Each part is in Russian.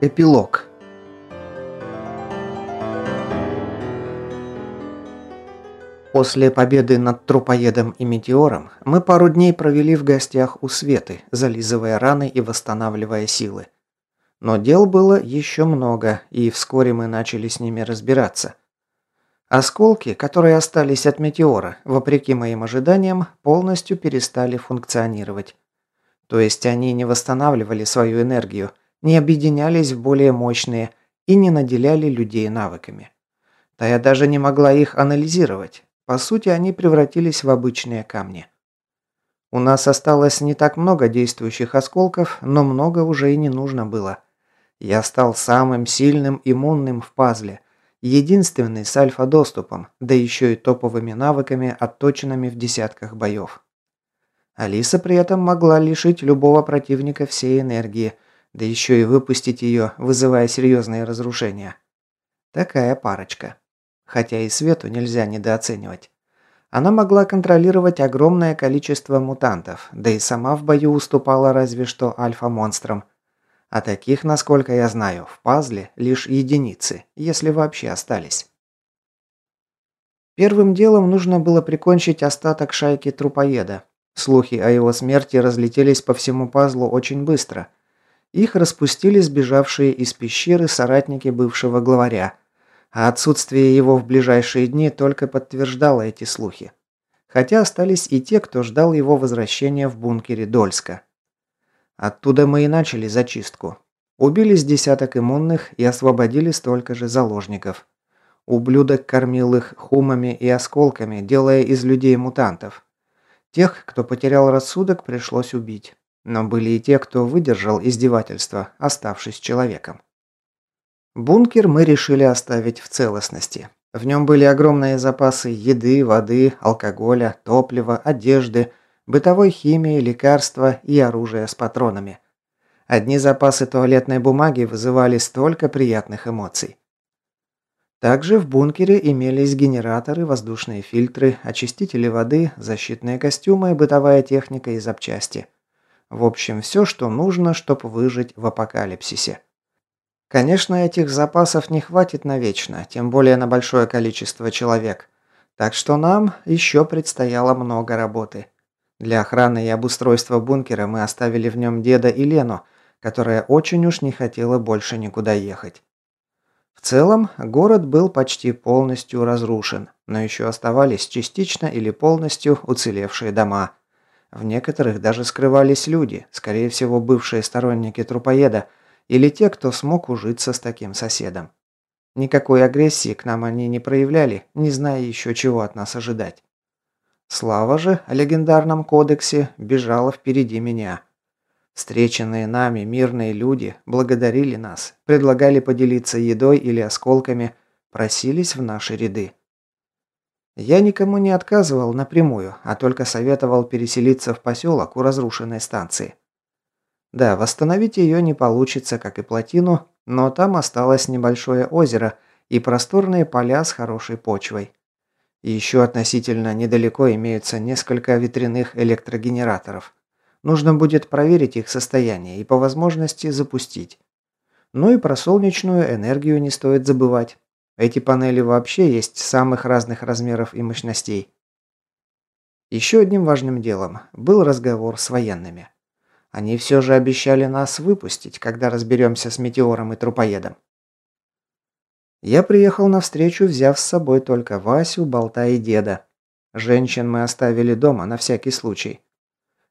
Эпилог После победы над трупоедом и метеором мы пару дней провели в гостях у Светы, зализывая раны и восстанавливая силы. Но дел было еще много, и вскоре мы начали с ними разбираться. Осколки, которые остались от метеора, вопреки моим ожиданиям, полностью перестали функционировать. То есть они не восстанавливали свою энергию, не объединялись в более мощные и не наделяли людей навыками. Да я даже не могла их анализировать. По сути, они превратились в обычные камни. У нас осталось не так много действующих осколков, но много уже и не нужно было. Я стал самым сильным иммунным в пазле, единственный с альфа-доступом, да еще и топовыми навыками, отточенными в десятках боев. Алиса при этом могла лишить любого противника всей энергии – да еще и выпустить ее, вызывая серьезные разрушения. Такая парочка. Хотя и Свету нельзя недооценивать. Она могла контролировать огромное количество мутантов, да и сама в бою уступала разве что альфа-монстрам. А таких, насколько я знаю, в пазле лишь единицы, если вообще остались. Первым делом нужно было прикончить остаток шайки трупоеда. Слухи о его смерти разлетелись по всему пазлу очень быстро – их распустили сбежавшие из пещеры соратники бывшего главаря, а отсутствие его в ближайшие дни только подтверждало эти слухи. Хотя остались и те, кто ждал его возвращения в бункере Дольска. Оттуда мы и начали зачистку. Убили с десяток иммунных и освободили столько же заложников. Ублюдок кормил их хумами и осколками, делая из людей мутантов. Тех, кто потерял рассудок, пришлось убить. Но были и те, кто выдержал издевательство, оставшись человеком. Бункер мы решили оставить в целостности. В нем были огромные запасы еды, воды, алкоголя, топлива, одежды, бытовой химии, лекарства и оружия с патронами. Одни запасы туалетной бумаги вызывали столько приятных эмоций. Также в бункере имелись генераторы, воздушные фильтры, очистители воды, защитные костюмы, бытовая техника и запчасти – в общем, все, что нужно, чтобы выжить в апокалипсисе. Конечно, этих запасов не хватит навечно, тем более на большое количество человек. Так что нам еще предстояло много работы. Для охраны и обустройства бункера мы оставили в нем деда и Лену, которая очень уж не хотела больше никуда ехать. В целом, город был почти полностью разрушен, но еще оставались частично или полностью уцелевшие дома – в некоторых даже скрывались люди, скорее всего, бывшие сторонники трупоеда или те, кто смог ужиться с таким соседом. Никакой агрессии к нам они не проявляли, не зная еще чего от нас ожидать. Слава же о легендарном кодексе бежала впереди меня. Встреченные нами мирные люди благодарили нас, предлагали поделиться едой или осколками, просились в наши ряды. Я никому не отказывал напрямую, а только советовал переселиться в поселок у разрушенной станции. Да, восстановить ее не получится, как и плотину, но там осталось небольшое озеро и просторные поля с хорошей почвой. Еще относительно недалеко имеются несколько ветряных электрогенераторов. Нужно будет проверить их состояние и по возможности запустить. Ну и про солнечную энергию не стоит забывать. Эти панели вообще есть самых разных размеров и мощностей. Еще одним важным делом был разговор с военными. Они все же обещали нас выпустить, когда разберемся с метеором и трупоедом. Я приехал на встречу, взяв с собой только Васю, Болта и Деда. Женщин мы оставили дома на всякий случай.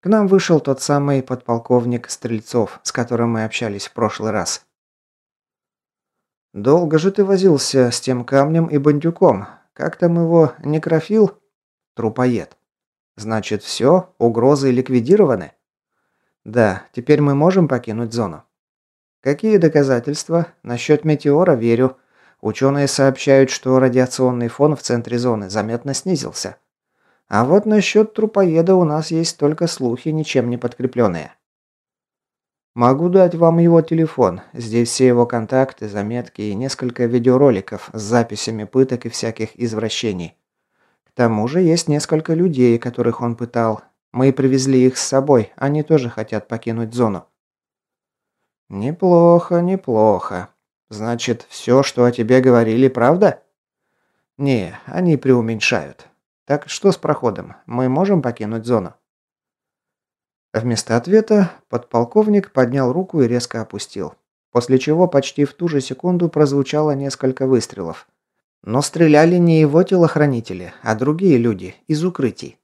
К нам вышел тот самый подполковник Стрельцов, с которым мы общались в прошлый раз. «Долго же ты возился с тем камнем и бандюком. Как там его, некрофил?» «Трупоед». «Значит, все, угрозы ликвидированы?» «Да, теперь мы можем покинуть зону». «Какие доказательства? Насчет метеора верю. Ученые сообщают, что радиационный фон в центре зоны заметно снизился. А вот насчет трупоеда у нас есть только слухи, ничем не подкрепленные». Могу дать вам его телефон. Здесь все его контакты, заметки и несколько видеороликов с записями пыток и всяких извращений. К тому же есть несколько людей, которых он пытал. Мы привезли их с собой, они тоже хотят покинуть зону. Неплохо, неплохо. Значит, все, что о тебе говорили, правда? Не, они преуменьшают. Так что с проходом? Мы можем покинуть зону? Вместо ответа подполковник поднял руку и резко опустил. После чего почти в ту же секунду прозвучало несколько выстрелов. Но стреляли не его телохранители, а другие люди из укрытий.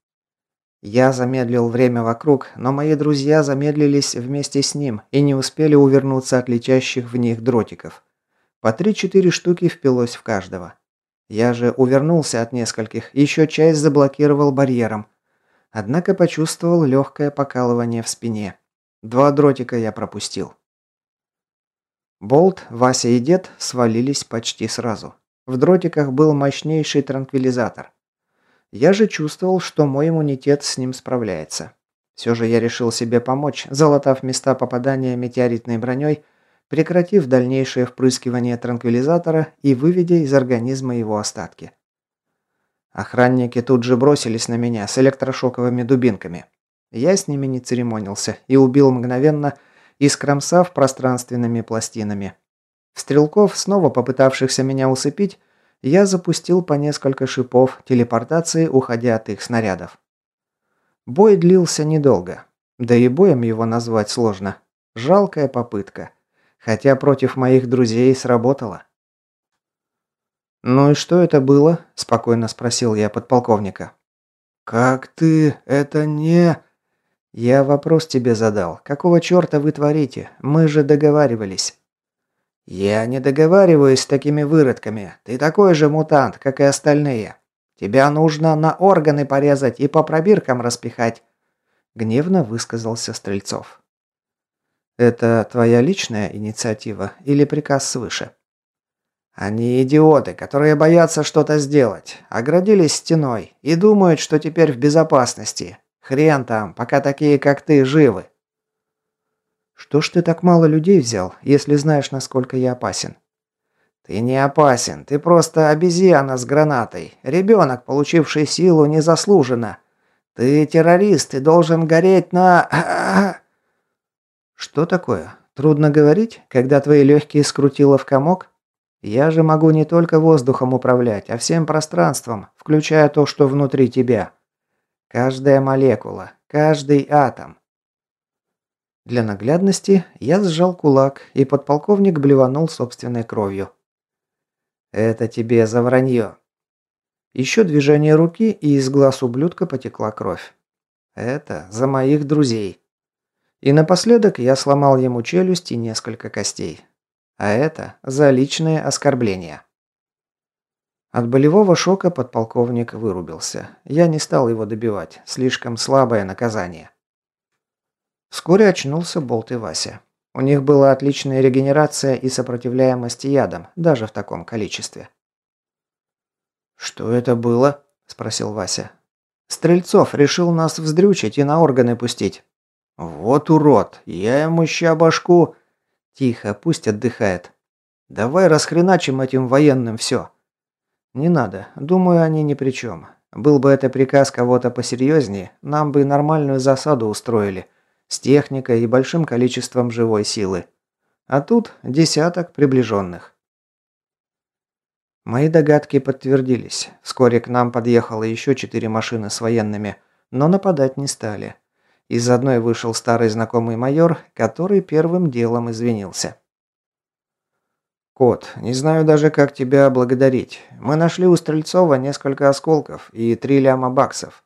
Я замедлил время вокруг, но мои друзья замедлились вместе с ним и не успели увернуться от летящих в них дротиков. По три-четыре штуки впилось в каждого. Я же увернулся от нескольких, еще часть заблокировал барьером. Однако почувствовал легкое покалывание в спине. Два дротика я пропустил. Болт, Вася и дед свалились почти сразу. В дротиках был мощнейший транквилизатор. Я же чувствовал, что мой иммунитет с ним справляется. Все же я решил себе помочь, залатав места попадания метеоритной броней, прекратив дальнейшее впрыскивание транквилизатора и выведя из организма его остатки. Охранники тут же бросились на меня с электрошоковыми дубинками. Я с ними не церемонился и убил мгновенно, искромсав пространственными пластинами. Стрелков, снова попытавшихся меня усыпить, я запустил по несколько шипов телепортации, уходя от их снарядов. Бой длился недолго. Да и боем его назвать сложно. Жалкая попытка. Хотя против моих друзей сработало. «Ну и что это было?» – спокойно спросил я подполковника. «Как ты? Это не...» «Я вопрос тебе задал. Какого черта вы творите? Мы же договаривались». «Я не договариваюсь с такими выродками. Ты такой же мутант, как и остальные. Тебя нужно на органы порезать и по пробиркам распихать», – гневно высказался Стрельцов. «Это твоя личная инициатива или приказ свыше?» «Они идиоты, которые боятся что-то сделать. Оградились стеной и думают, что теперь в безопасности. Хрен там, пока такие, как ты, живы». «Что ж ты так мало людей взял, если знаешь, насколько я опасен?» «Ты не опасен, ты просто обезьяна с гранатой. Ребенок, получивший силу незаслуженно. Ты террорист и должен гореть на...» «Что такое? Трудно говорить, когда твои легкие скрутило в комок? Я же могу не только воздухом управлять, а всем пространством, включая то, что внутри тебя. Каждая молекула, каждый атом. Для наглядности я сжал кулак, и подполковник блеванул собственной кровью. «Это тебе за вранье». Еще движение руки, и из глаз ублюдка потекла кровь. «Это за моих друзей». И напоследок я сломал ему челюсть и несколько костей. А это за личные оскорбления. От болевого шока подполковник вырубился. Я не стал его добивать, слишком слабое наказание. Вскоре очнулся Болт и Вася. У них была отличная регенерация и сопротивляемость ядам, даже в таком количестве. «Что это было?» – спросил Вася. «Стрельцов решил нас вздрючить и на органы пустить». «Вот урод! Я ему ща башку...» «Тихо, пусть отдыхает. Давай расхреначим этим военным все». «Не надо. Думаю, они ни при чем. Был бы это приказ кого-то посерьезнее, нам бы нормальную засаду устроили с техникой и большим количеством живой силы. А тут десяток приближенных. Мои догадки подтвердились. Вскоре к нам подъехало еще четыре машины с военными, но нападать не стали. Из одной вышел старый знакомый майор, который первым делом извинился. «Кот, не знаю даже, как тебя благодарить. Мы нашли у Стрельцова несколько осколков и три ляма баксов.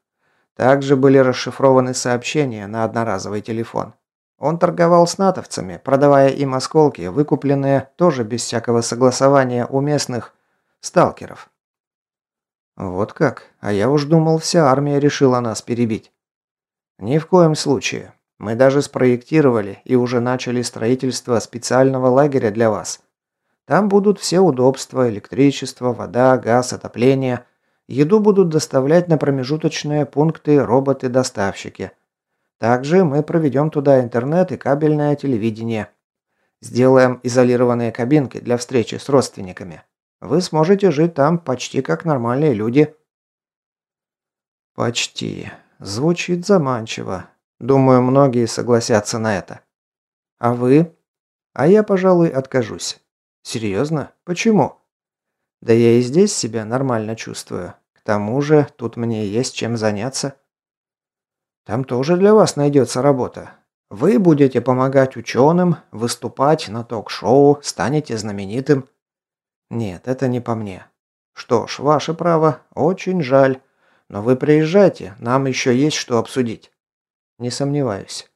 Также были расшифрованы сообщения на одноразовый телефон. Он торговал с натовцами, продавая им осколки, выкупленные тоже без всякого согласования у местных сталкеров. Вот как? А я уж думал, вся армия решила нас перебить. Ни в коем случае. Мы даже спроектировали и уже начали строительство специального лагеря для вас. Там будут все удобства, электричество, вода, газ, отопление – Еду будут доставлять на промежуточные пункты роботы-доставщики. Также мы проведем туда интернет и кабельное телевидение. Сделаем изолированные кабинки для встречи с родственниками. Вы сможете жить там почти как нормальные люди. Почти. Звучит заманчиво. Думаю, многие согласятся на это. А вы? А я, пожалуй, откажусь. Серьезно? Почему? Да я и здесь себя нормально чувствую. К тому же, тут мне есть чем заняться. Там тоже для вас найдется работа. Вы будете помогать ученым, выступать на ток-шоу, станете знаменитым. Нет, это не по мне. Что ж, ваше право, очень жаль. Но вы приезжайте, нам еще есть что обсудить. Не сомневаюсь.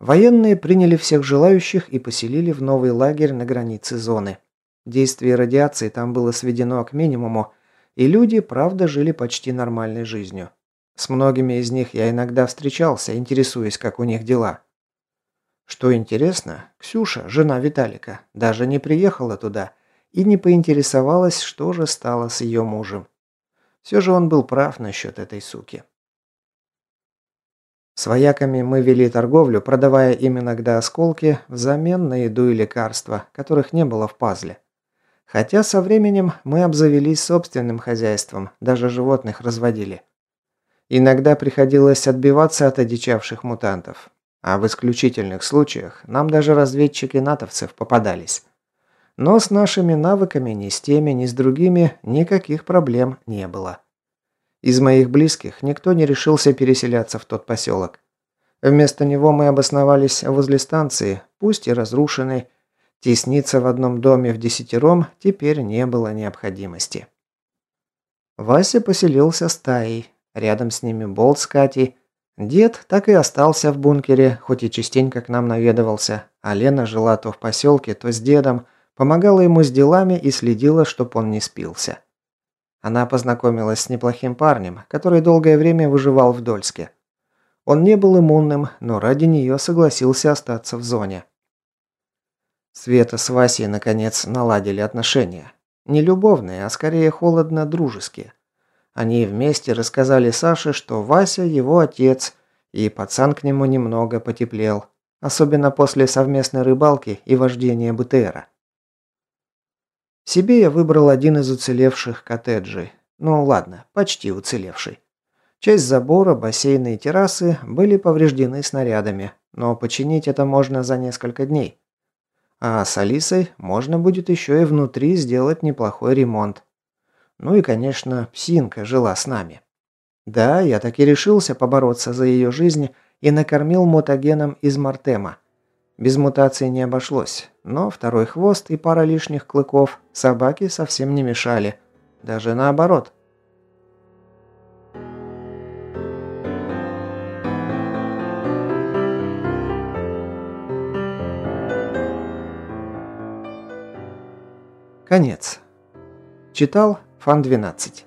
Военные приняли всех желающих и поселили в новый лагерь на границе зоны. Действие радиации там было сведено к минимуму, и люди, правда, жили почти нормальной жизнью. С многими из них я иногда встречался, интересуясь, как у них дела. Что интересно, Ксюша, жена Виталика, даже не приехала туда и не поинтересовалась, что же стало с ее мужем. Все же он был прав насчет этой суки. С вояками мы вели торговлю, продавая им иногда осколки взамен на еду и лекарства, которых не было в пазле. Хотя со временем мы обзавелись собственным хозяйством, даже животных разводили. Иногда приходилось отбиваться от одичавших мутантов. А в исключительных случаях нам даже разведчики натовцев попадались. Но с нашими навыками ни с теми, ни с другими никаких проблем не было. Из моих близких никто не решился переселяться в тот поселок. Вместо него мы обосновались возле станции, пусть и разрушенной. Тесниться в одном доме в десятером теперь не было необходимости. Вася поселился стаей, Рядом с ними Болт с Катей. Дед так и остался в бункере, хоть и частенько к нам наведывался, а Лена жила то в поселке, то с дедом, помогала ему с делами и следила, чтоб он не спился. Она познакомилась с неплохим парнем, который долгое время выживал в Дольске. Он не был иммунным, но ради нее согласился остаться в зоне. Света с Васей, наконец, наладили отношения. Не любовные, а скорее холодно-дружеские. Они вместе рассказали Саше, что Вася его отец, и пацан к нему немного потеплел, особенно после совместной рыбалки и вождения БТРа. Себе я выбрал один из уцелевших коттеджей. Ну ладно, почти уцелевший. Часть забора, бассейна и террасы были повреждены снарядами, но починить это можно за несколько дней. А с Алисой можно будет еще и внутри сделать неплохой ремонт. Ну и, конечно, псинка жила с нами. Да, я таки решился побороться за ее жизнь и накормил мутагеном из Мартема. Без мутации не обошлось, но второй хвост и пара лишних клыков собаке совсем не мешали. Даже наоборот. Конец. Читал Фан 12.